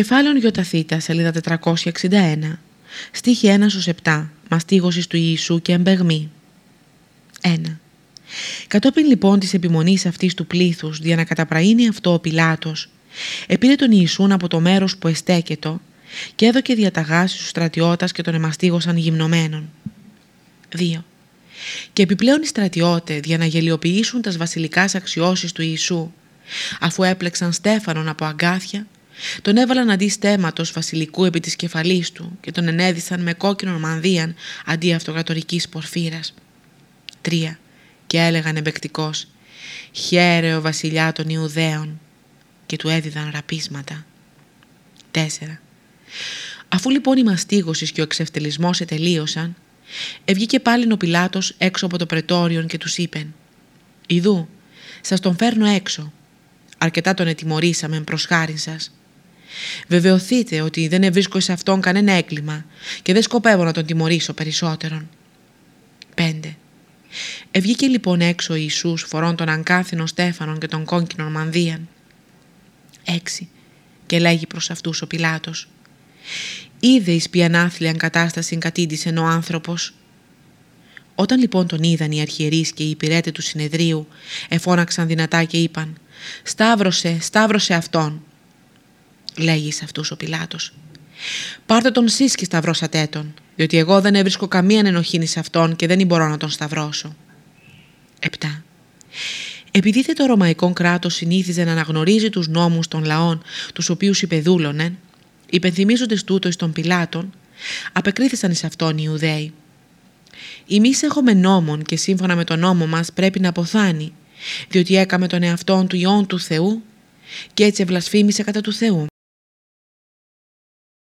Κεφάλαιον Ιωταθήτα, σελίδα 461, στίχη 1 7, μαστίγωσης του Ιησού και εμπεγμή. 1. Κατόπιν λοιπόν της επιμονής αυτής του πλήθους, για να καταπραίνει αυτό ο Πιλάτος, επήρε τον Ιησούν από το μέρος που εστέκετο και έδωκε διαταγάσεις στους στρατιώτας και τον εμαστίγωσαν γυμνομένων. 2. Και επιπλέον οι στρατιώτες για να γελιοποιήσουν τας βασιλικάς αξιώσεις του Ιησού, αφού έπλεξαν Στέφανον από αγκάθια, τον έβαλαν αντί στέματος βασιλικού επί της κεφαλής του και τον ενέδισαν με κόκκινο μανδύαν αντί αυτοκρατορικής πορφύρας. 3. Και έλεγαν εμπεκτικός «Χαίρε ο βασιλιά των Ιουδαίων» και του έδιδαν ραπίσματα. 4. Αφού λοιπόν η μαστίγωσης και ο εξευτελισμός ετελείωσαν, ευγήκε πάλι ο Πιλάτος έξω από το πρετόριον και τους είπεν «Ιδού, σας τον φέρνω έξω. Αρκετά τον ετιμωρήσαμε προς χάριν σας. Βεβαιωθείτε ότι δεν ευρίσκω σε αυτόν κανένα έγκλημα και δεν σκοπεύω να τον τιμωρήσω περισσότερον. 5. Ευγήκε λοιπόν έξω ο Ιησούς φορών των αγκάθινων Στέφανων και των κόκκινων μανδύαν. 6. Και λέγει προς αυτούς ο Πιλάτος Είδε εις ποιαν άθλιαν κατάσταση κατήντησε ο άνθρωπος. Όταν λοιπόν τον είδαν οι αρχιερείς και οι υπηρέτες του συνεδρίου, εφώναξαν δυνατά και είπαν «Σταύρωσε, σταύρωσε αυτόν» λέγει σε αυτούς ο Πιλάτος. «Πάρτε τον σεις και σταυρώσατε τον, διότι εγώ δεν έβρισκω καμία ενοχήνη σε αυτόν και δεν μπορώ να τον σταυρώσω». 7. Επειδή το ρωμαϊκό κράτος συνήθιζε να αναγνωρίζει τους νόμους των λαών τους οποίους υπεδούλωνε, υπενθυμίζοντες τούτο εις των Πιλάτων, απεκρίθησαν εις αυτόν οι Ιουδαίοι. Εμείς έχουμε νόμον και σύμφωνα με τον νόμο μας πρέπει να αποθάνει, διότι έκαμε τον εαυτόν του Υιόν του Θεού και έτσι ευλασφήμισε κατά του Θεού.